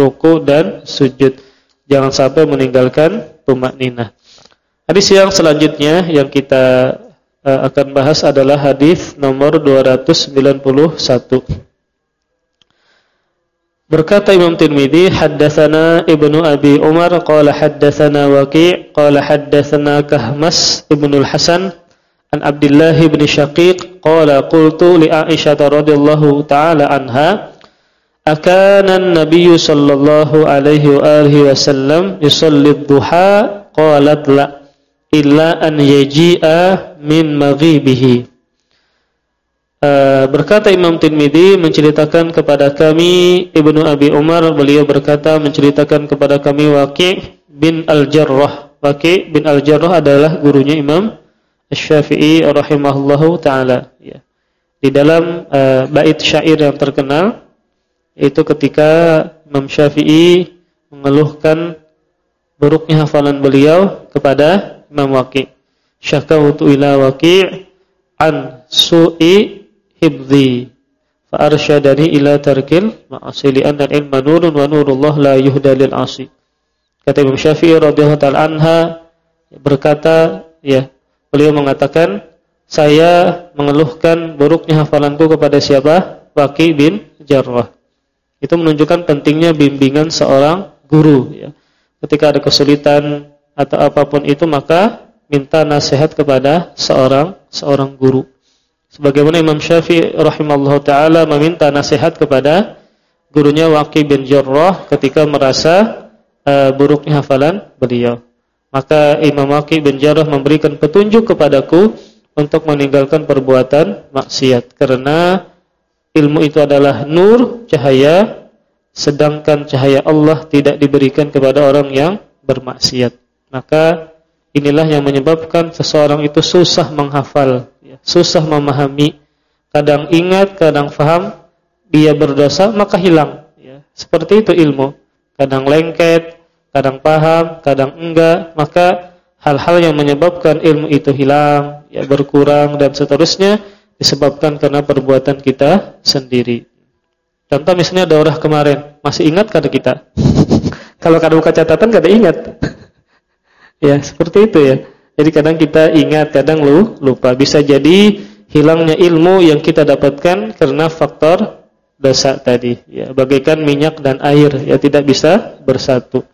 ruku dan sujud. Jangan sampai meninggalkan tumak ninah. Hadis yang selanjutnya yang kita uh, akan bahas adalah hadis nomor 291. Berkata Imam Tirmidzi, haddatsana Ibnu Abi Umar qala haddatsana Waqi' qala haddatsana Kahmas Ibnu Al-Hasan an Abdullah bin Syaqiq qala qultu li Aisyah radhiyallahu taala anha akana an-nabiy sallallahu alaihi wa alihi wasallam yusalli ad-duha qalat la illa an yaji'a min maghibihi Uh, berkata Imam Tirmidzi menceritakan kepada kami Ibnu Abi Umar beliau berkata menceritakan kepada kami Waqi' bin Al-Jarrah. Waqi' bin Al-Jarrah adalah gurunya Imam Asy-Syafi'i rahimahullahu taala ya. Di dalam uh, bait syair yang terkenal itu ketika Imam Syafi'i mengeluhkan buruknya hafalan beliau kepada Imam Waqi'. Syakawtu ila Waqi' an su'i hibzi. Fa arsyadani ila tarkil ma'asi li anna al-ilma nurun wa nurullah la yuhda lil asi. Kata Imam Syafi'i radhiyallahu taala anha berkata ya beliau mengatakan saya mengeluhkan buruknya hafalanku kepada siapa? Waqi bin Jarrah itu menunjukkan pentingnya bimbingan seorang guru ya. Ketika ada kesulitan atau apa pun itu maka minta nasihat kepada seorang seorang guru. Sebagaimana Imam Syafi'i rahimahullah taala meminta nasihat kepada gurunya Waqi bin Jarrah ketika merasa uh, buruknya hafalan beliau. Maka Imam Waqi bin Jarrah memberikan petunjuk kepadaku untuk meninggalkan perbuatan maksiat. Karena ilmu itu adalah nur, cahaya sedangkan cahaya Allah tidak diberikan kepada orang yang bermaksiat. Maka inilah yang menyebabkan seseorang itu susah menghafal ya, susah memahami, kadang ingat, kadang faham, dia berdosa maka hilang. Ya. Seperti itu ilmu, kadang lengket, kadang paham, kadang enggak, maka hal-hal yang menyebabkan ilmu itu hilang, ya berkurang dan seterusnya disebabkan karena perbuatan kita sendiri. Contoh misalnya daurah kemarin, masih ingat kada kita? Kalau kada buka catatan kada ingat. ya, seperti itu ya. Jadi kadang kita ingat, kadang lu lupa. Bisa jadi hilangnya ilmu yang kita dapatkan karena faktor dosa tadi. Ya, bagaikan minyak dan air, ya tidak bisa bersatu.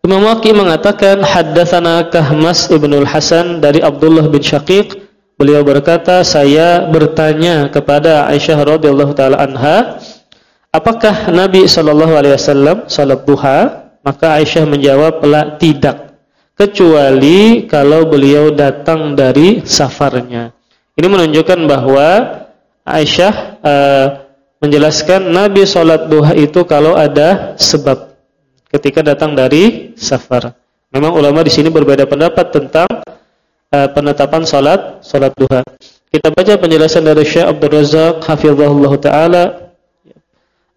Imam Waqi mengatakan haddatsana Kahmas Ibnul Hasan dari Abdullah bin Syaqiq. Beliau berkata, saya bertanya kepada Aisyah radhiyallahu taala anha, apakah Nabi wasallam salat duha? Maka Aisyah menjawab, "La, tidak." kecuali kalau beliau datang dari safarnya. Ini menunjukkan bahwa Aisyah uh, menjelaskan Nabi sholat duha itu kalau ada sebab ketika datang dari safar. Memang ulama di sini berbeda pendapat tentang uh, penetapan sholat sholat duha. Kita baca penjelasan dari Syekh Abdul Razak hafizahullah taala.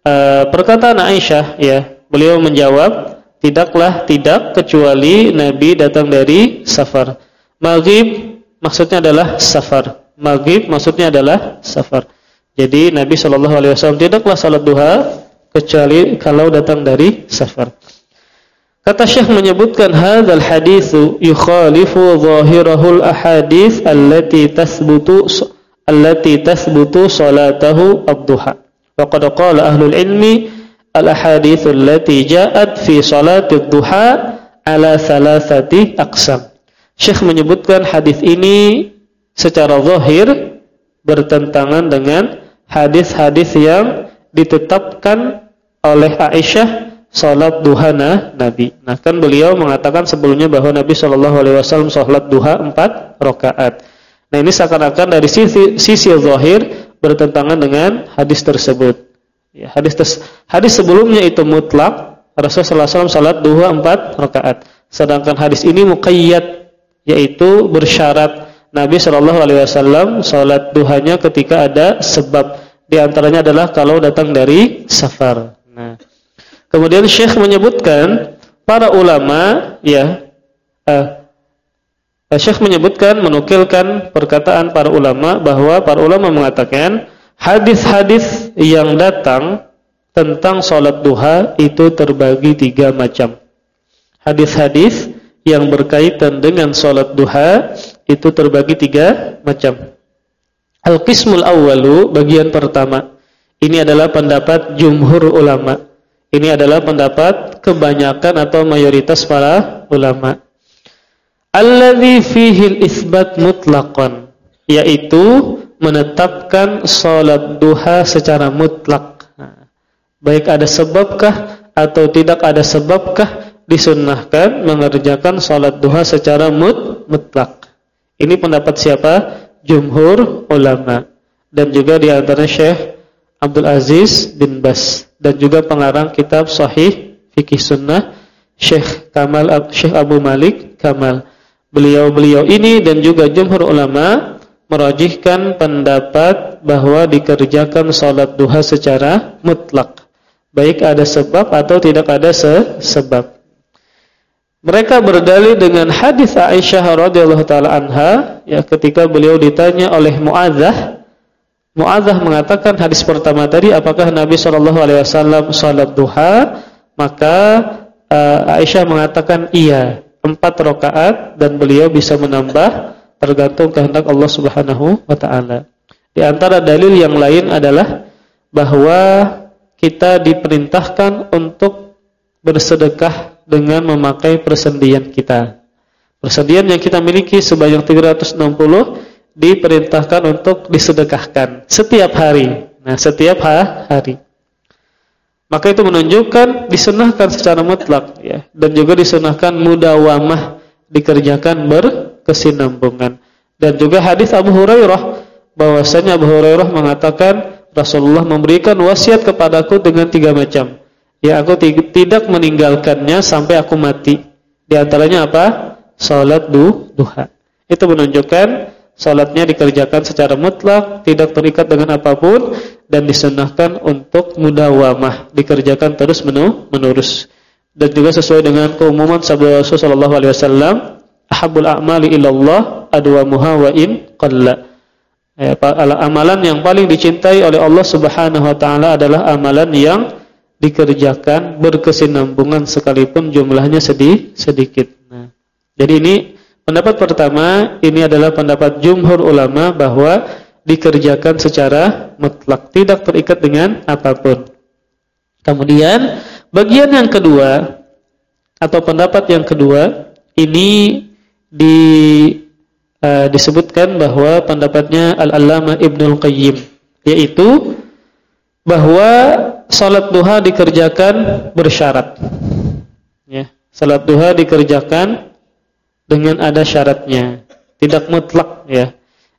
Uh, perkataan Aisyah ya, beliau menjawab Tidaklah tidak kecuali Nabi datang dari safar. Maghrib maksudnya adalah safar. Maghrib maksudnya adalah safar. Jadi Nabi Shallallahu Alaihi Wasallam tidaklah salat duha kecuali kalau datang dari safar. Kata Syekh menyebutkan hadal hadithu yukhalifu zahirahul ahadith allati tasbutu allati tasbutu salatahu ad-duha. Faqad qala ahlul ilmi al-ahaditsul lati ja'at fi salatid duha ala thalathati aqsam. Syekh menyebutkan hadis ini secara zahir bertentangan dengan hadis-hadis yang ditetapkan oleh Aisyah salat duha Nabi. Nah, kan beliau mengatakan sebelumnya bahwa Nabi Shallallahu alaihi wasallam salat duha 4 rakaat. Nah, ini seakan-akan dari sisi sisi zahir bertentangan dengan hadis tersebut. Ya, hadis tes, hadis sebelumnya itu mutlak Rasulullah SAW salat duha empat rakaat. Sedangkan hadis ini muqayyad yaitu bersyarat Nabi Shallallahu Alaihi Wasallam salat duhanya ketika ada sebab di antaranya adalah kalau datang dari safar. Nah, kemudian Syekh menyebutkan para ulama ya uh, Syekh menyebutkan menukilkan perkataan para ulama bahwa para ulama mengatakan hadis-hadis yang datang tentang sholat duha itu terbagi tiga macam. Hadis-hadis yang berkaitan dengan sholat duha itu terbagi tiga macam. Al-Qismul Awalu, bagian pertama. Ini adalah pendapat jumhur ulama. Ini adalah pendapat kebanyakan atau mayoritas para ulama. Alladhi fihil isbat mutlaqan. Yaitu menetapkan sholat duha secara mutlak baik ada sebabkah atau tidak ada sebabkah disunnahkan mengerjakan salat duha secara mut mutlak. Ini pendapat siapa? Jumhur ulama dan juga di antara Syekh Abdul Aziz bin Bas dan juga pengarang kitab Sahih Fikih Sunnah Syekh Kamal Syekh Abu Malik Kamal. Beliau-beliau ini dan juga jumhur ulama merajihkan pendapat bahwa dikerjakan salat duha secara mutlak baik ada sebab atau tidak ada se sebab. Mereka berdalil dengan hadis Aisyah radhiyallahu taala anha ya ketika beliau ditanya oleh Muadzah Muadzah mengatakan hadis pertama tadi apakah Nabi sallallahu alaihi wasallam salat duha maka uh, Aisyah mengatakan iya empat rakaat dan beliau bisa menambah tergantung kehendak Allah Subhanahu wa taala. Di antara dalil yang lain adalah bahwa kita diperintahkan untuk bersedekah dengan memakai persendian kita. Persendian yang kita miliki sebanyak 360 diperintahkan untuk disedekahkan setiap hari. Nah, setiap hari. Maka itu menunjukkan disunahkan secara mutlak ya dan juga disunahkan mudawamah dikerjakan berkesinambungan. Dan juga hadis Abu Hurairah bahwasanya Abu Hurairah mengatakan Rasulullah memberikan wasiat kepadaku dengan tiga macam. Ya aku tidak meninggalkannya sampai aku mati. Di antaranya apa? Salat du duha. Itu menunjukkan salatnya dikerjakan secara mutlak, tidak terikat dengan apa pun dan disunahkan untuk mudawamah, dikerjakan terus menerus. Dan juga sesuai dengan keumuman sabda Rasulullah sallallahu alaihi wasallam, ahabbul a'mali ilallah adwamuha wa in qalla. Ya, amalan yang paling dicintai oleh Allah Subhanahu wa taala adalah amalan yang dikerjakan berkesinambungan sekalipun jumlahnya sedih, sedikit. Nah, jadi ini pendapat pertama, ini adalah pendapat jumhur ulama bahwa dikerjakan secara mutlak, tidak terikat dengan apa pun. Kemudian bagian yang kedua atau pendapat yang kedua ini di uh, disebutkan bahwa pendapatnya Al-Allamah Ibnul Qayyim yaitu bahwa salat duha dikerjakan bersyarat. Ya, salat duha dikerjakan dengan ada syaratnya, tidak mutlak ya.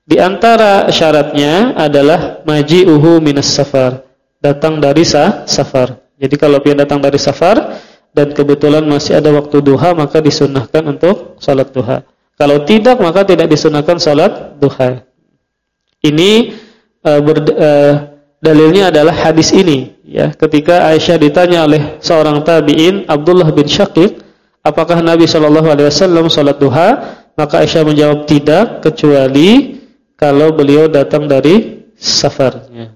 Di antara syaratnya adalah maji'uhu minas safar, datang dari sah, safar. Jadi kalau dia datang dari safar dan kebetulan masih ada waktu duha maka disunnahkan untuk salat duha. Kalau tidak maka tidak disunahkan salat duha. Ini uh, ber, uh, dalilnya adalah hadis ini ya. Ketika Aisyah ditanya oleh seorang tabi'in Abdullah bin Syaqiq, apakah Nabi sallallahu alaihi wasallam salat duha? Maka Aisyah menjawab tidak kecuali kalau beliau datang dari safarnya.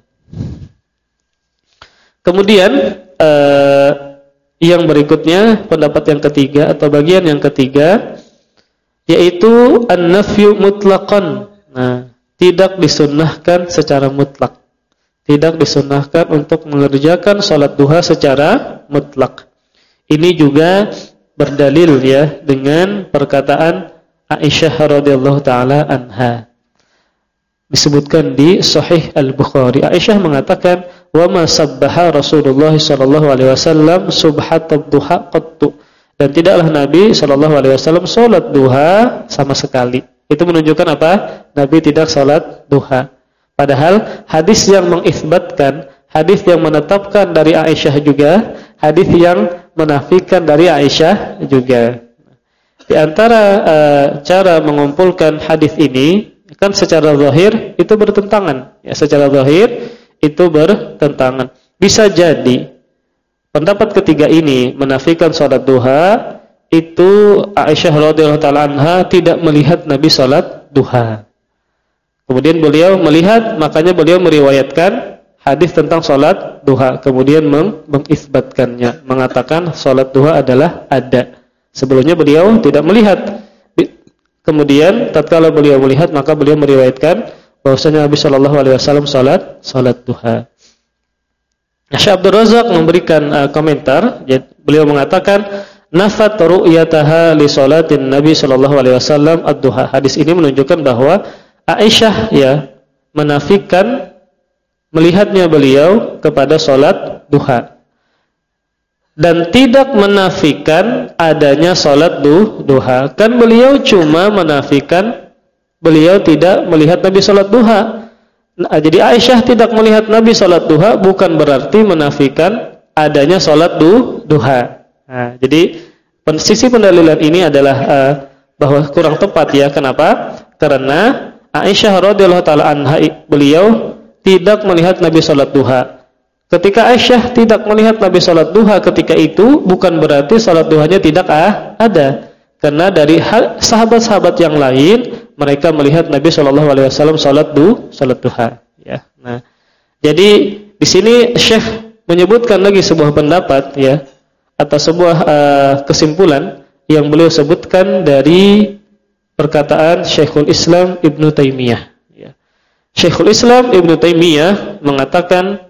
Kemudian uh, yang berikutnya pendapat yang ketiga atau bagian yang ketiga yaitu an-nafyu mutlaqan. Nah, tidak disunnahkan secara mutlak. Tidak disunnahkan untuk mengerjakan salat duha secara mutlak. Ini juga berdalil ya dengan perkataan Aisyah radhiyallahu taala anha. Disebutkan di Sahih Al-Bukhari. Aisyah mengatakan, "Wa ma sabbaha Rasulullah sallallahu alaihi wasallam subhatat duha qattu." Dan tidaklah Nabi Shallallahu Alaihi Wasallam sholat duha sama sekali. Itu menunjukkan apa? Nabi tidak sholat duha. Padahal hadis yang mengisbatkan, hadis yang menetapkan dari Aisyah juga, hadis yang menafikan dari Aisyah juga. Di antara uh, cara mengumpulkan hadis ini, kan secara zahir itu bertentangan. Ya, secara zahir itu bertentangan. Bisa jadi Pendapat ketiga ini menafikan salat duha itu Aisyah radhiyallahu taala anha tidak melihat Nabi salat duha. Kemudian beliau melihat makanya beliau meriwayatkan hadis tentang sholat duha, kemudian meng mengisbatkannya, mengatakan sholat duha adalah ada. Sebelumnya beliau tidak melihat. Kemudian tatkala beliau melihat maka beliau meriwayatkan bahwasanya Nabi Shallallahu alaihi wasallam salat salat duha. Syekh Abdul Razak memberikan uh, komentar, beliau mengatakan nafat ru'yataha li salatin Nabi Shallallahu alaihi wasallam ad-duha. Hadis ini menunjukkan bahwa Aisyah ya menafikan melihatnya beliau kepada salat duha dan tidak menafikan adanya sholat duha. Kan beliau cuma menafikan beliau tidak melihat Nabi sholat duha. Nah, jadi Aisyah tidak melihat Nabi sholat duha bukan berarti menafikan adanya sholat duha. Nah, jadi sisi pendalilan ini adalah uh, bahwa kurang tepat ya. Kenapa? Karena Aisyah radhiyallahu taala anha beliau tidak melihat Nabi sholat duha. Ketika Aisyah tidak melihat Nabi sholat duha ketika itu, bukan berarti sholat duhanya tidak ah, ada. Karena dari sahabat-sahabat yang lain, mereka melihat Nabi Shallallahu sholat du, sholat duha. Ya. Nah, jadi di sini Syekh menyebutkan lagi sebuah pendapat, ya, atau sebuah uh, kesimpulan yang beliau sebutkan dari perkataan Syekhul Islam Ibnu Taimiyah. Syekhul Islam Ibnu Taimiyah mengatakan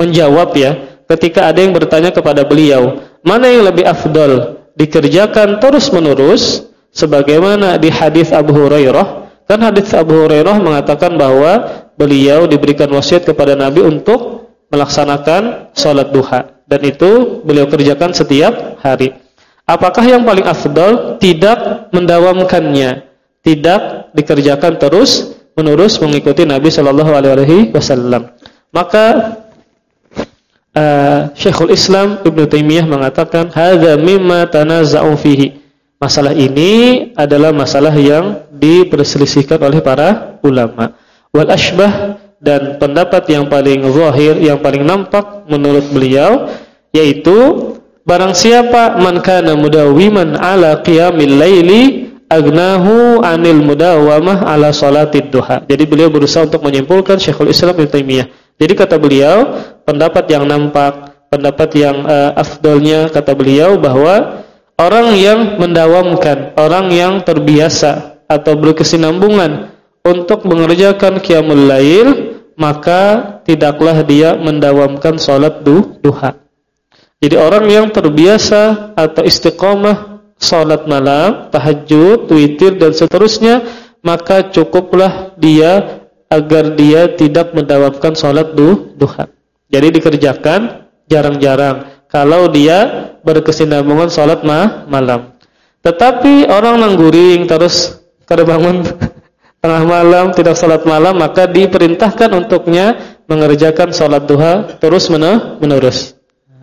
menjawab ya ketika ada yang bertanya kepada beliau, mana yang lebih afdol dikerjakan terus-menerus sebagaimana di hadis Abu Hurairah. Kan hadis Abu Hurairah mengatakan bahwa beliau diberikan wasiat kepada Nabi untuk melaksanakan sholat duha dan itu beliau kerjakan setiap hari. Apakah yang paling afdol tidak mendawamkannya, tidak dikerjakan terus menerus mengikuti Nabi Shallallahu Alaihi Wasallam? Maka uh, Syekhul Islam Ibn Taimiyah mengatakan hadza mimma tanaza'u fihi. Masalah ini adalah masalah yang diperselisihkan oleh para ulama. Wal ashbah dan pendapat yang paling zahir, yang paling nampak menurut beliau yaitu barang siapa man kana mudawiman ala qiyamil laili agnahu anil mudawamah ala salatid duha. Jadi beliau berusaha untuk menyimpulkan Syekhul Islam Ibnu Taimiyah. Jadi kata beliau, pendapat yang nampak, pendapat yang uh, afdolnya kata beliau bahwa orang yang mendawamkan, orang yang terbiasa atau berkesinambungan untuk mengerjakan qiyamul lail, maka tidaklah dia mendawamkan salat du, duha. Jadi orang yang terbiasa atau istiqomah salat malam, tahajud, witir dan seterusnya, maka cukuplah dia agar dia tidak mendawamkan salat du, duha. Jadi dikerjakan jarang-jarang kalau dia berkesinambungan sholat ma malam. Tetapi orang nangguring terus kada bangun tengah malam tidak sholat malam maka diperintahkan untuknya mengerjakan sholat duha terus menerus.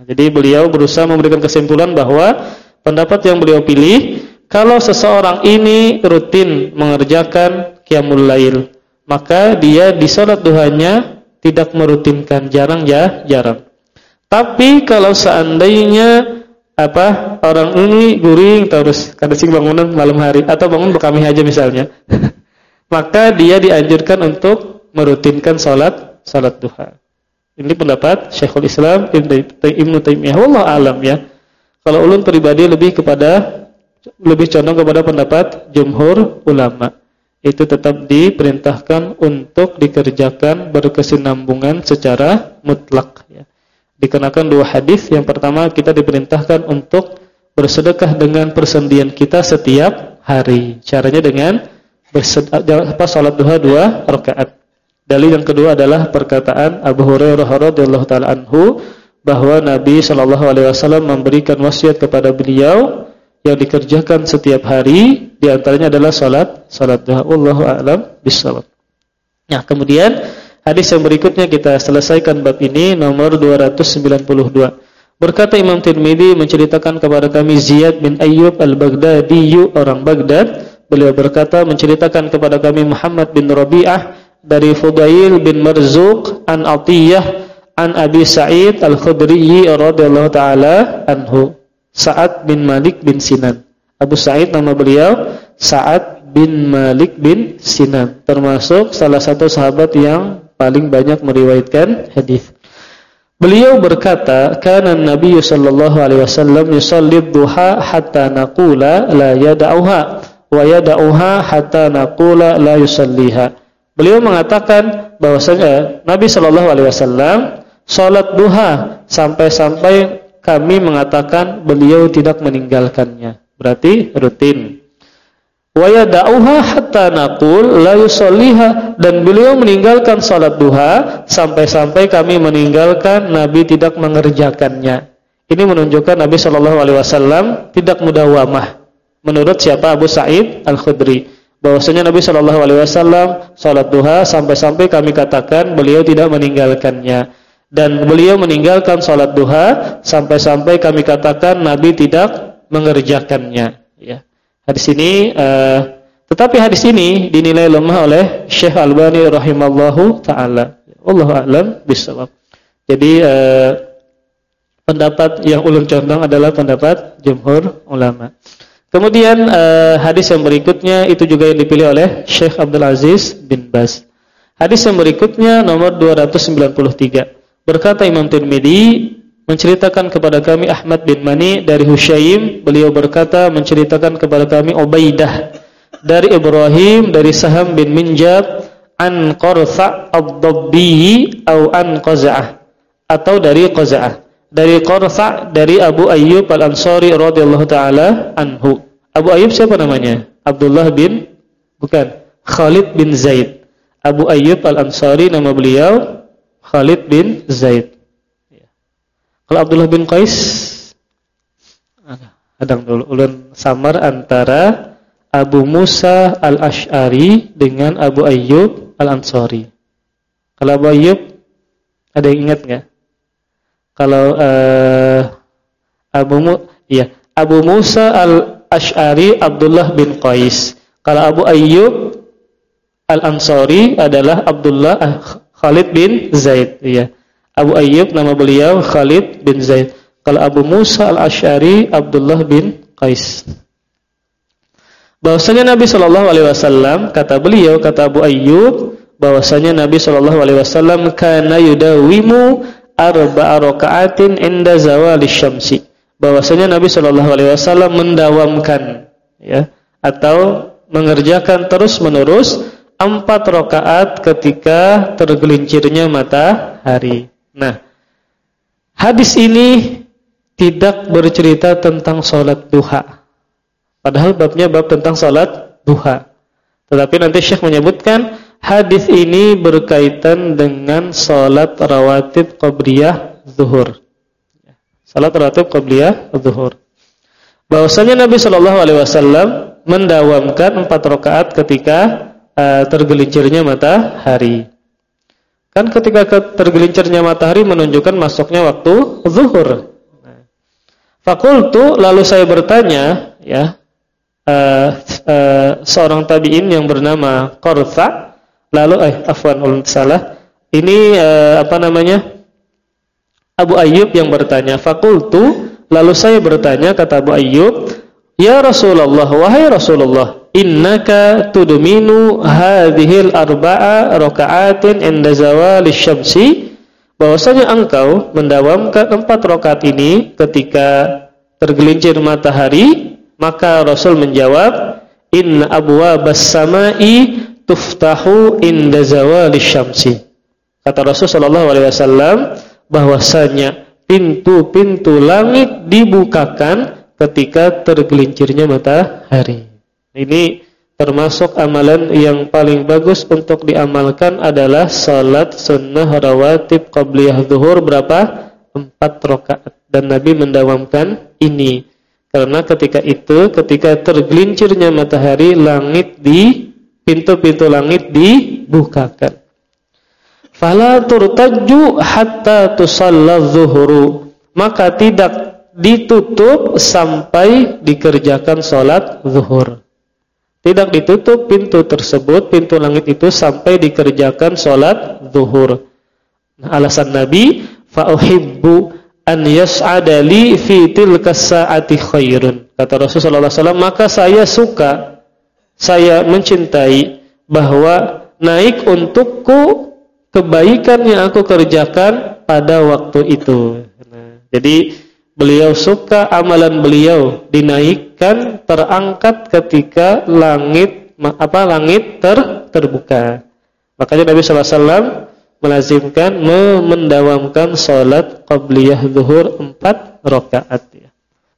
Jadi beliau berusaha memberikan kesimpulan bahwa pendapat yang beliau pilih kalau seseorang ini rutin mengerjakan qiyamul lail maka dia di sholat duhanya tidak merutinkan, jarang ya, jarang. Tapi kalau seandainya apa orang ini guring terus kada sing bangunan malam hari atau bangun berkami aja misalnya, maka dia dianjurkan untuk merutinkan salat salat duha. Ini pendapat Syekhul Islam Ibnu Taimiyah. Wallahu alam ya. Kalau ulun pribadi lebih kepada lebih condong kepada pendapat jumhur ulama itu tetap diperintahkan untuk dikerjakan berkesinambungan secara mutlak ya. Dikenakan dua hadis, yang pertama kita diperintahkan untuk bersedekah dengan persendian kita setiap hari. Caranya dengan apa salat duha dua rakaat. Dalil yang kedua adalah perkataan Abu Hurairah radhiyallahu taala anhu bahwa Nabi sallallahu alaihi wasallam memberikan wasiat kepada beliau yang dikerjakan setiap hari di antaranya adalah salat salat duha. Wallahu a'lam bissawab. Nah, kemudian hadis yang berikutnya kita selesaikan bab ini nomor 292. Berkata Imam Tirmizi menceritakan kepada kami Ziyad bin Ayyub al-Baghdadi orang Baghdad. Beliau berkata menceritakan kepada kami Muhammad bin Rabi'ah dari Fudail bin Marzuq an Atiyah an Abi Sa'id al-Khudri radhiyallahu taala anhu. Sa'ad bin Malik bin Sinan. Abu Sa'id nama beliau Sa'ad bin Malik bin Sinan, termasuk salah satu sahabat yang paling banyak meriwayatkan hadis. Beliau berkata, "Kana Nabi sallallahu alaihi wasallam yusalli duha hatta naqula la yad'uha wa yad'uha hatta naqula la yusalliha." Beliau mengatakan bahwasanya Nabi sallallahu alaihi wasallam salat duha sampai-sampai kami mengatakan beliau tidak meninggalkannya. Berarti rutin wa yada'uha hatta naqul la yusalliha dan beliau meninggalkan salat duha sampai-sampai kami meninggalkan Nabi tidak mengerjakannya. Ini menunjukkan Nabi Shallallahu alaihi wasallam tidak mudawamah. Menurut siapa Abu Sa'id Al-Khudri bahwasanya Nabi Shallallahu alaihi wasallam salat duha sampai-sampai kami katakan beliau tidak meninggalkannya dan beliau meninggalkan salat duha sampai-sampai kami katakan Nabi tidak mengerjakannya ya. Hadis ini uh, tetapi hadis ini dinilai lemah oleh Syekh Albani rahimallahu taala. Wallahu a'lam bishawab. Jadi uh, pendapat yang ulun condong adalah pendapat jumhur ulama. Kemudian uh, hadis yang berikutnya itu juga yang dipilih oleh Syekh Abdul Aziz bin Baz. Hadis yang berikutnya nomor 293. Berkata Imam Tirmidzi menceritakan kepada kami Ahmad bin Mani dari Hushaim beliau berkata menceritakan kepada kami Ubaidah dari Ibrahim dari Saham bin Minjab an Qarsa ad-Dabbi atau an Qaza'ah atau dari Qaza'ah dari Qarsa dari Abu Ayyub Al-Ansari radhiyallahu taala anhu. Abu Ayyub siapa namanya? Abdullah bin bukan Khalid bin Zaid. Abu Ayyub Al-Ansari nama beliau Khalid bin Zaid kalau Abdullah bin Qais kadang dulu ulun samar antara Abu Musa Al-Asy'ari dengan Abu Ayyub Al-Ansari. Kalau Abu Ayyub ada yang ingat enggak? Kalau uh, Abu Mu iya, Abu Musa Al-Asy'ari Abdullah bin Qais. Kalau Abu Ayyub Al-Ansari adalah Abdullah uh, Khalid bin Zaid, iya. Abu Ayyub nama beliau Khalid bin Zaid. Kalau Abu Musa al-Ash'ari Abdullah bin Qais. Bahwasanya Nabi Shallallahu alaihi wasallam kata beliau kata Abu Ayyub bahwasanya Nabi Shallallahu alaihi wasallam kana yudawimu arba'a raka'atin inda zawali syamsi. Bahwasanya Nabi Shallallahu alaihi wasallam mendawamkan ya atau mengerjakan terus-menerus empat rakaat ketika tergelincirnya matahari. Nah, hadis ini tidak bercerita tentang sholat duha. Padahal babnya bab tentang sholat duha. Tetapi nanti Syekh menyebutkan hadis ini berkaitan dengan sholat rawatib qabliyah zuhur. Sholat rawatib qabliyah zuhur. Bahwasanya Nabi Shallallahu Alaihi Wasallam mendawamkan empat rakaat ketika uh, tergelincirnya matahari. Kan ketika tergelincirnya matahari menunjukkan masuknya waktu zuhur. Fakultu lalu saya bertanya ya uh, uh, seorang tabiin yang bernama Qarfa lalu eh afwan ulun salah ini uh, apa namanya Abu Ayyub yang bertanya fakultu lalu saya bertanya kata Abu Ayyub ya Rasulullah wahai Rasulullah innaka tudminu hadhil arba'a raka'atin inda zawali syamsi. Bahwasanya engkau mendawamkan empat rakaat ini ketika tergelincir matahari maka Rasul menjawab inna abwabas samai tuftahu inda zawali syamsi. Kata Rasul sallallahu alaihi wasallam bahwasanya pintu-pintu langit dibukakan ketika tergelincirnya matahari ini termasuk amalan yang paling bagus untuk diamalkan adalah salat sunnah rawatib qabliyah zuhur berapa? Empat rakaat dan Nabi mendawamkan ini karena ketika itu ketika tergelincirnya matahari langit di pintu-pintu langit dibukakan. Fala turtaju hatta tusalla maka tidak ditutup sampai dikerjakan salat zuhur. Tidak ditutup pintu tersebut, pintu langit itu sampai dikerjakan sholat zuhur. Nah, alasan Nabi, fa'uhibbu an yas'ada li fi tilka sa'ati khairun. Kata Rasulullah SAW, maka saya suka, saya mencintai bahwa naik untukku kebaikan yang aku kerjakan pada waktu itu. Nah, jadi beliau suka amalan beliau dinaikkan terangkat ketika langit apa langit ter, terbuka. Makanya Nabi SAW melazimkan mendawamkan sholat qabliyah zuhur empat rakaat ya.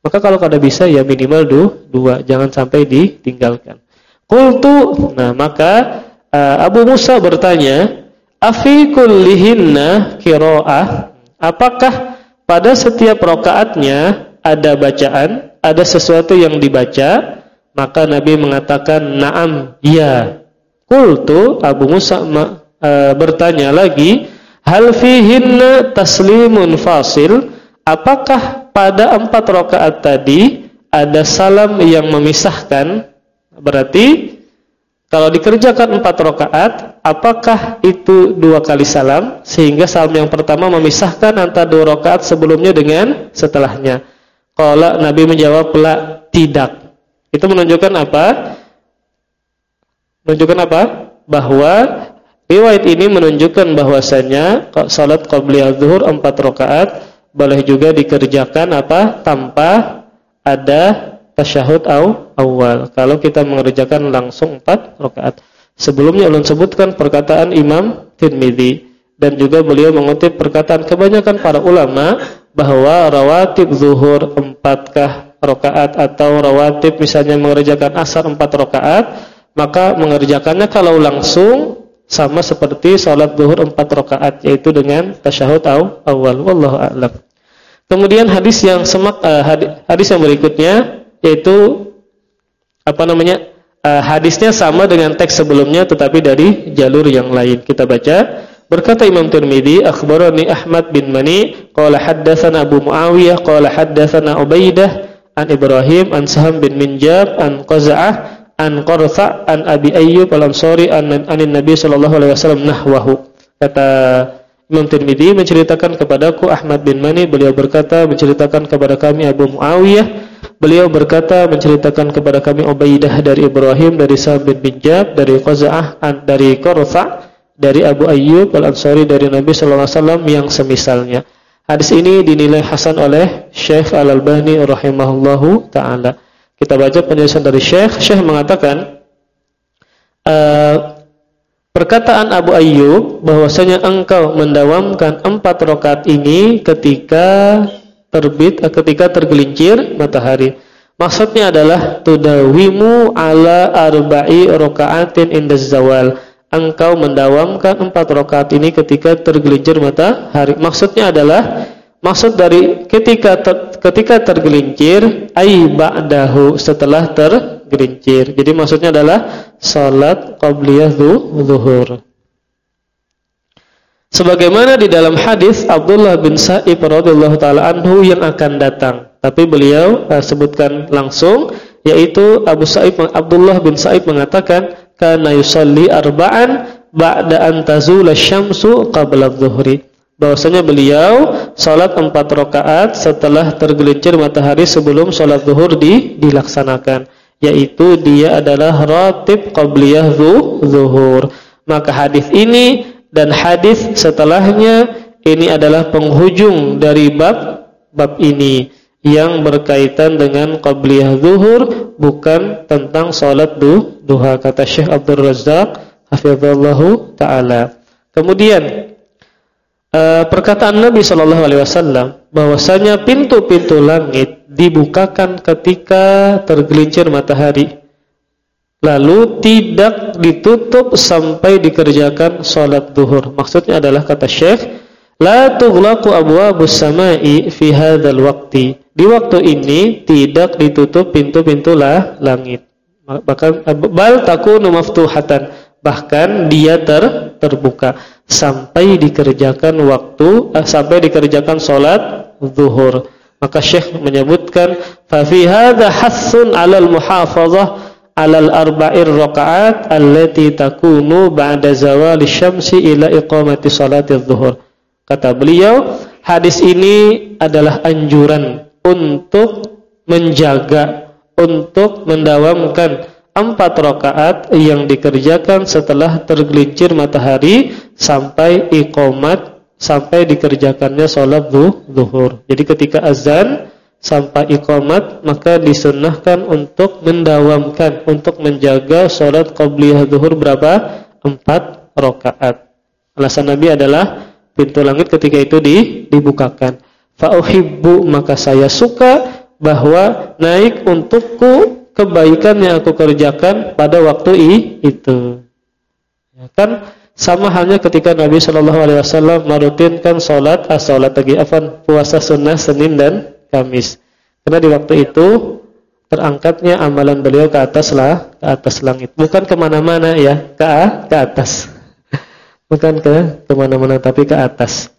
Maka kalau kada bisa ya minimal dua, dua jangan sampai ditinggalkan. Qultu nah maka uh, Abu Musa bertanya, "Afi kullihinna qiraah?" Apakah pada setiap rakaatnya ada bacaan, ada sesuatu yang dibaca? Maka Nabi mengatakan, "Na'am, ya." Qultu Abu Musa uh, bertanya lagi, "Hal fihinna taslimun fasil?" Apakah pada empat rakaat tadi ada salam yang memisahkan? Berarti kalau dikerjakan empat rakaat, apakah itu dua kali salam sehingga salam yang pertama memisahkan antara dua rakaat sebelumnya dengan setelahnya? Kalau Nabi menjawab la tidak. Itu menunjukkan apa? Menunjukkan apa? Bahwa riwayat ini menunjukkan bahwasanya salat qabliyah zuhur empat rakaat boleh juga dikerjakan apa tanpa ada tasyahud au awal. Kalau kita mengerjakan langsung empat rakaat. Sebelumnya ulun sebutkan perkataan Imam Tirmidzi dan juga beliau mengutip perkataan kebanyakan para ulama bahwa rawatib zuhur empatkah rakaat atau rawatib misalnya mengerjakan asar empat rakaat, maka mengerjakannya kalau langsung sama seperti sholat zuhur empat rakaat yaitu dengan tasyahud awal wallahu a'lam. Kemudian hadis yang semak uh, hadis yang berikutnya yaitu apa namanya? Uh, hadisnya sama dengan teks sebelumnya tetapi dari jalur yang lain. Kita baca Berkata Imam Tirmizi, akhbarani Ahmad bin Mani, qala haddatsana Abu Muawiyah, qala haddatsana Ubaidah an Ibrahim an Saham bin Minjab an Qaza'ah an Qarfa an Abi Ayyub al-Ansari an anin Nabi sallallahu alaihi wasallam nahwahu. Kata Imam Tirmidzi menceritakan kepadaku Ahmad bin Mani beliau berkata menceritakan kepada kami Abu Muawiyah beliau berkata menceritakan kepada kami Ubaidah dari Ibrahim dari Sa'ad bin Binjab dari Qaza'ah dari Qarfa dari Abu Ayyub al-Ansari dari Nabi sallallahu alaihi wasallam yang semisalnya. Hadis ini dinilai hasan oleh Syekh Al-Albani rahimahullahu taala. Kita baca penjelasan dari Syekh. Syekh mengatakan uh, perkataan Abu Ayyub bahwasanya engkau mendawamkan empat rakaat ini ketika terbit, uh, ketika tergelincir matahari. Maksudnya adalah tudawimu ala arba'i rakaatin inda zawal. Engkau mendawamkan empat rakaat ini ketika tergelincir matahari. Maksudnya adalah Maksud dari ketika ter, ketika tergelincir ai ba'dahu setelah tergelincir. Jadi maksudnya adalah salat qabliyah zuhur. Sebagaimana di dalam hadis Abdullah bin Sa'ib radhiyallahu taala anhu yang akan datang. Tapi beliau uh, sebutkan langsung yaitu Abu Sa'ib Abdullah bin Sa'ib mengatakan kana yusalli arba'an ba'da an tazula syamsu qabla adh-dhuhri. Bahwasanya beliau salat empat rakaat setelah tergelincir matahari sebelum salat zuhur di, dilaksanakan. Yaitu dia adalah ratib qabliyah zuhur. Maka hadis ini dan hadis setelahnya ini adalah penghujung dari bab bab ini yang berkaitan dengan qabliyah zuhur bukan tentang salat duha kata Syekh Abdul Razzaq hafizallahu taala. Kemudian uh, perkataan Nabi Shallallahu Alaihi Wasallam bahwasanya pintu-pintu langit dibukakan ketika tergelincir matahari, lalu tidak ditutup sampai dikerjakan sholat duhur. Maksudnya adalah kata Syekh, la tughlaqu abwabus samai fi hadzal waqti. Di waktu ini tidak ditutup pintu-pintu langit. Bahkan bal takunu maftuhatan bahkan dia ter, terbuka sampai dikerjakan waktu eh, sampai dikerjakan salat zuhur maka Syekh menyebutkan fa fi hadza hassun 'alal muhafazah 'alal arba'ir rakaat allati takunu ba'da zawali syamsi ila iqamati salati zuhur kata beliau hadis ini adalah anjuran untuk menjaga untuk mendawamkan empat rakaat yang dikerjakan setelah tergelincir matahari sampai iqamat sampai dikerjakannya sholat zuhur. Jadi ketika azan sampai iqamat maka disunnahkan untuk mendawamkan untuk menjaga sholat qabliyah zuhur berapa? Empat rakaat. Alasan Nabi adalah pintu langit ketika itu dibukakan. Fa'uhibbu maka saya suka bahwa naik untukku kebaikan yang aku kerjakan pada waktu itu. Ya, kan sama halnya ketika Nabi Shallallahu Alaihi Wasallam merutinkan sholat as ah, lagi puasa sunnah Senin dan Kamis. Karena di waktu itu terangkatnya amalan beliau ke atas lah, ke atas langit. Bukan ke mana-mana ya, ke, ke atas. Bukan ke ke mana-mana, tapi ke atas.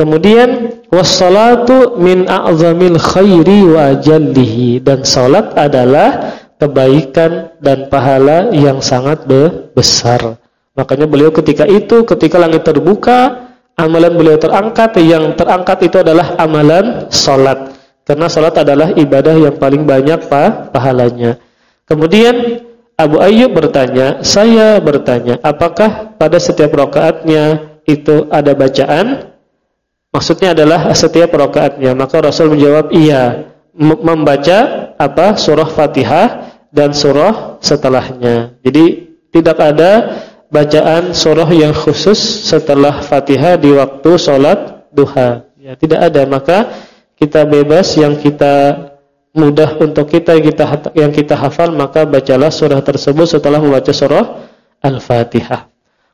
Kemudian wassalatu min a'zamil khairi wa jallihi dan salat adalah kebaikan dan pahala yang sangat besar. Makanya beliau ketika itu ketika langit terbuka, amalan beliau terangkat yang terangkat itu adalah amalan salat. Karena salat adalah ibadah yang paling banyak pa, pahalanya. Kemudian Abu Ayyub bertanya, saya bertanya, apakah pada setiap rakaatnya itu ada bacaan? Maksudnya adalah setiap rakaatnya. Maka Rasul menjawab iya, membaca apa? surah Fatihah dan surah setelahnya. Jadi tidak ada bacaan surah yang khusus setelah Fatihah di waktu sholat duha. Ya, tidak ada. Maka kita bebas yang kita mudah untuk kita yang kita yang kita hafal maka bacalah surah tersebut setelah membaca surah Al-Fatihah.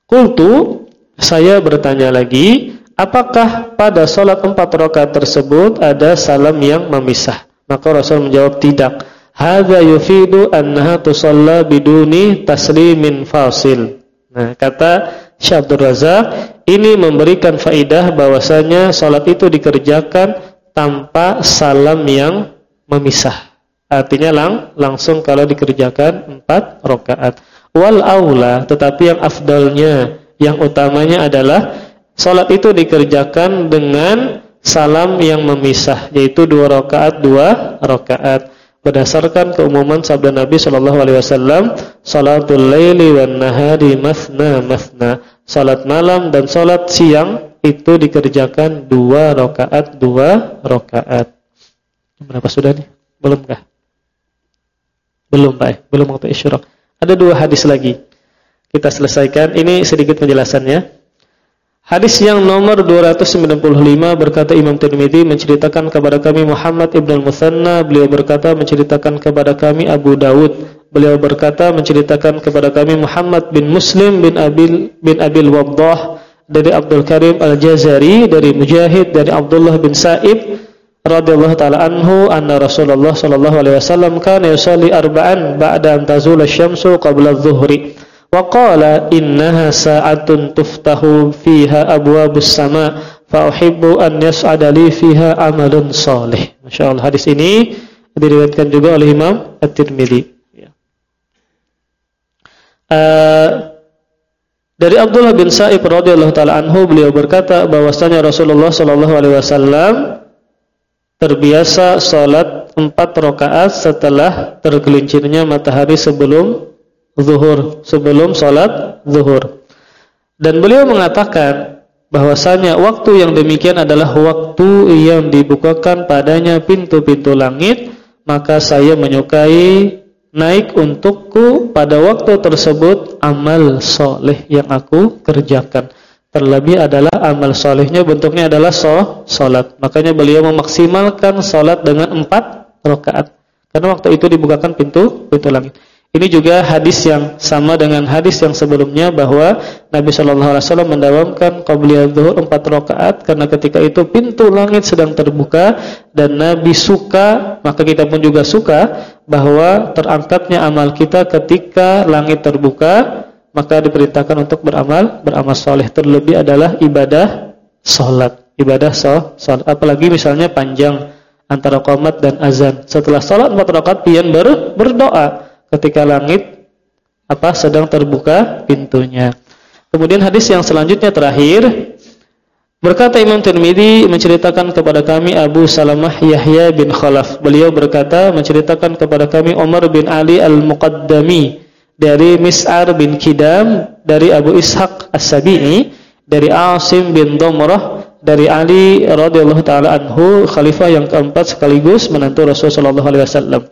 Kultu saya bertanya lagi, apakah pada sholat empat rakaat tersebut ada salam yang memisah? Maka Rasul menjawab tidak. Hadza yufidu annaha tusalla biduni taslimin fasil. Nah, kata Syekh Abdul Razak, ini memberikan faidah bahwasanya sholat itu dikerjakan tanpa salam yang memisah. Artinya lang langsung kalau dikerjakan empat rakaat. Wal aula, tetapi yang afdalnya, yang utamanya adalah Salat itu dikerjakan dengan salam yang memisah yaitu dua rakaat dua rakaat berdasarkan keumuman sabda Nabi Shallallahu alaihi wasallam salatul laili wan nahari masna masna salat malam dan salat siang itu dikerjakan dua rakaat dua rakaat. Berapa sudah nih? Belum kah? Belum Pak. Belum waktu isyraq ada dua hadis lagi. Kita selesaikan. Ini sedikit penjelasannya. Hadis yang nomor 295 berkata Imam Tirmidzi menceritakan kepada kami Muhammad ibn al-Musanna. Beliau berkata menceritakan kepada kami Abu Dawud. Beliau berkata menceritakan kepada kami Muhammad bin Muslim bin Abil bin Abil Wabdah dari Abdul Karim Al-Jazari dari Mujahid dari Abdullah bin Sa'ib radhiyallahu taala anhu anna Rasulullah sallallahu alaihi wasallam kana yusalli arba'an ba'da an tazula asy-syamsu qabla adh-dhuhri wa qala innaha sa'atun tuftahu fiha abwabus sama fa uhibbu an yas'ada li fiha amalun salih. Masyaallah hadis ini diriwayatkan juga oleh Imam At-Tirmizi. Ya. Uh, dari Abdullah bin Sa'ib radhiyallahu taala anhu beliau berkata bahwasanya Rasulullah sallallahu alaihi wasallam terbiasa salat empat rakaat setelah tergelincirnya matahari sebelum zuhur sebelum sholat zuhur. Dan beliau mengatakan bahwasanya waktu yang demikian adalah waktu yang dibukakan padanya pintu-pintu langit, maka saya menyukai naik untukku pada waktu tersebut amal soleh yang aku kerjakan. Terlebih adalah amal solehnya bentuknya adalah so, solat. Makanya beliau memaksimalkan solat dengan empat rakaat. Karena waktu itu dibukakan pintu pintu langit. Ini juga hadis yang sama dengan hadis yang sebelumnya bahwa Nabi Shallallahu Alaihi Wasallam mendawamkan qabliyah zuhur empat rakaat karena ketika itu pintu langit sedang terbuka dan Nabi suka maka kita pun juga suka bahwa terangkatnya amal kita ketika langit terbuka maka diperintahkan untuk beramal beramal soleh. Terlebih adalah ibadah sholat ibadah sholat. Apalagi misalnya panjang antara qomat dan azan. Setelah sholat empat rakaat pian ber, berdoa ketika langit apa sedang terbuka pintunya. Kemudian hadis yang selanjutnya terakhir Berkata Imam Tirmidzi menceritakan kepada kami Abu Salamah Yahya bin Khalaf. Beliau berkata menceritakan kepada kami Umar bin Ali Al-Muqaddami dari Mis'ar bin Kidam dari Abu Ishaq As-Sabi'i dari Asim bin Domrah dari Ali radhiyallahu taala anhu khalifah yang keempat sekaligus menantu Rasulullah sallallahu alaihi wasallam.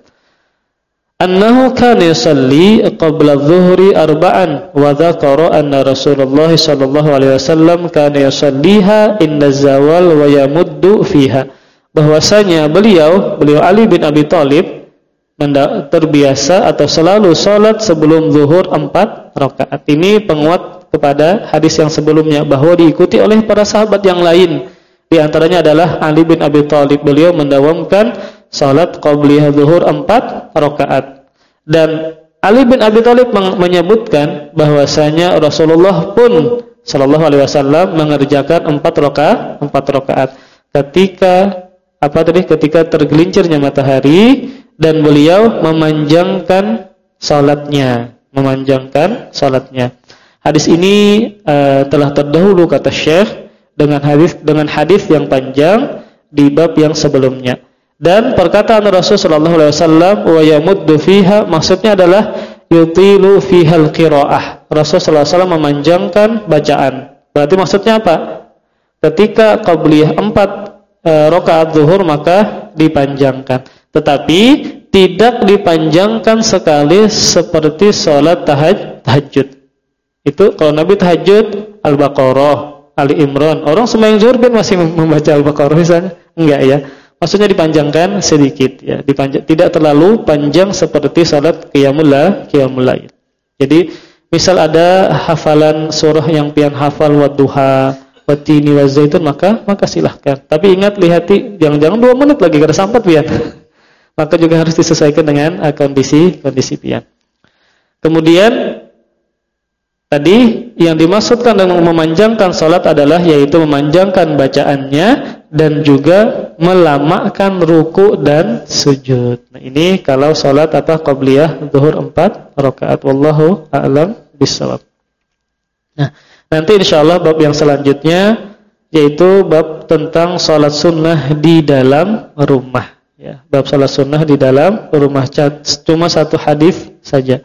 Annahu kana yusalli qabla adh-dhuhri arba'an wa dzakara anna Rasulullah sallallahu alaihi wasallam kana yusalliha inda zawal wa yamuddu fiha. Bahwasanya beliau, beliau Ali bin Abi Thalib terbiasa atau selalu salat sebelum zuhur empat rakaat. Ini penguat kepada hadis yang sebelumnya bahwa diikuti oleh para sahabat yang lain. Di antaranya adalah Ali bin Abi Thalib. Beliau mendawamkan salat qabliyah zuhur empat rakaat. Dan Ali bin Abi Thalib menyebutkan bahwasanya Rasulullah pun sallallahu alaihi wasallam mengerjakan empat rakaat, empat rakaat ketika apa tadi ketika tergelincirnya matahari dan beliau memanjangkan salatnya, memanjangkan salatnya. Hadis ini uh, telah terdahulu kata Syekh dengan hadis dengan hadis yang panjang di bab yang sebelumnya. Dan perkataan Rasul sallallahu alaihi wasallam wa yamuddu fiha maksudnya adalah yutilu fihal qiraah. Rasul sallallahu alaihi wasallam memanjangkan bacaan. Berarti maksudnya apa? Ketika qabliyah 4 e, rakaat zuhur maka dipanjangkan. Tetapi tidak dipanjangkan sekali seperti salat tahajud. Itu kalau Nabi tahajud Al-Baqarah, Ali Imran. Orang sembahyang zuhur masih membaca Al-Baqarah misalnya? Enggak ya. Maksudnya dipanjangkan sedikit ya, dipanjang tidak terlalu panjang seperti salat qiyamul lail. Jadi misal ada hafalan surah yang pian hafal wadduha, watini wazaitun maka maka silahkan. Tapi ingat lihati jangan-jangan dua menit lagi kada sampai pian. maka juga harus disesuaikan dengan kondisi kondisi pian. Kemudian tadi yang dimaksudkan dengan memanjangkan salat adalah yaitu memanjangkan bacaannya dan juga melamakan ruku dan sujud. Nah, ini kalau salat apa qabliyah zuhur 4 rakaat wallahu a'lam bissawab. Nah, nanti insyaallah bab yang selanjutnya yaitu bab tentang salat sunnah di dalam rumah ya. Bab salat sunnah di dalam rumah cuma satu hadis saja.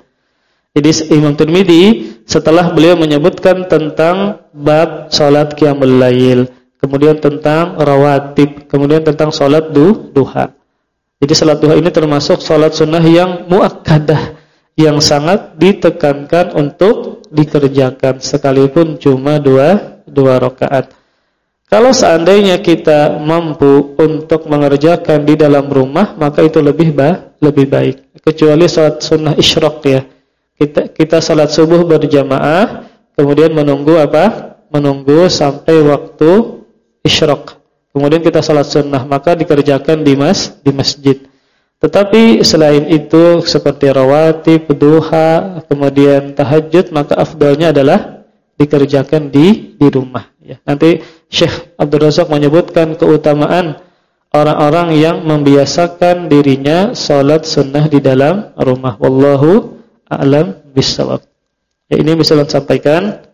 Jadi Imam Tirmizi setelah beliau menyebutkan tentang bab salat qiyamul lail kemudian tentang rawatib, kemudian tentang sholat du, duha. Jadi sholat duha ini termasuk sholat sunnah yang muakkadah, yang sangat ditekankan untuk dikerjakan sekalipun cuma dua dua rakaat. Kalau seandainya kita mampu untuk mengerjakan di dalam rumah, maka itu lebih ba lebih baik. Kecuali sholat sunnah isyraq ya. Kita kita sholat subuh berjamaah, kemudian menunggu apa? Menunggu sampai waktu isyraq. Kemudian kita salat sunnah maka dikerjakan di mas di masjid. Tetapi selain itu seperti rawatib, duha, kemudian tahajud maka afdalnya adalah dikerjakan di di rumah ya. Nanti Syekh Abdul Razak menyebutkan keutamaan orang-orang yang membiasakan dirinya salat sunnah di dalam rumah. Wallahu a'lam bishawab. Ya ini bisa saya sampaikan.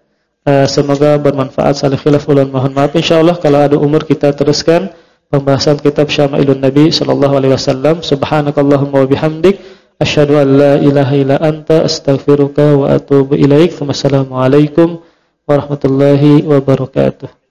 Uh, semoga bermanfaat. Salih khilaf ulan mohon maaf. InsyaAllah kalau ada umur kita teruskan pembahasan kitab Syama'ilun Nabi sallallahu alaihi wasallam. Subhanakallahumma wa bihamdik asyhadu an la ilaha illa anta astaghfiruka wa atubu ilaik. Wassalamualaikum warahmatullahi wabarakatuh.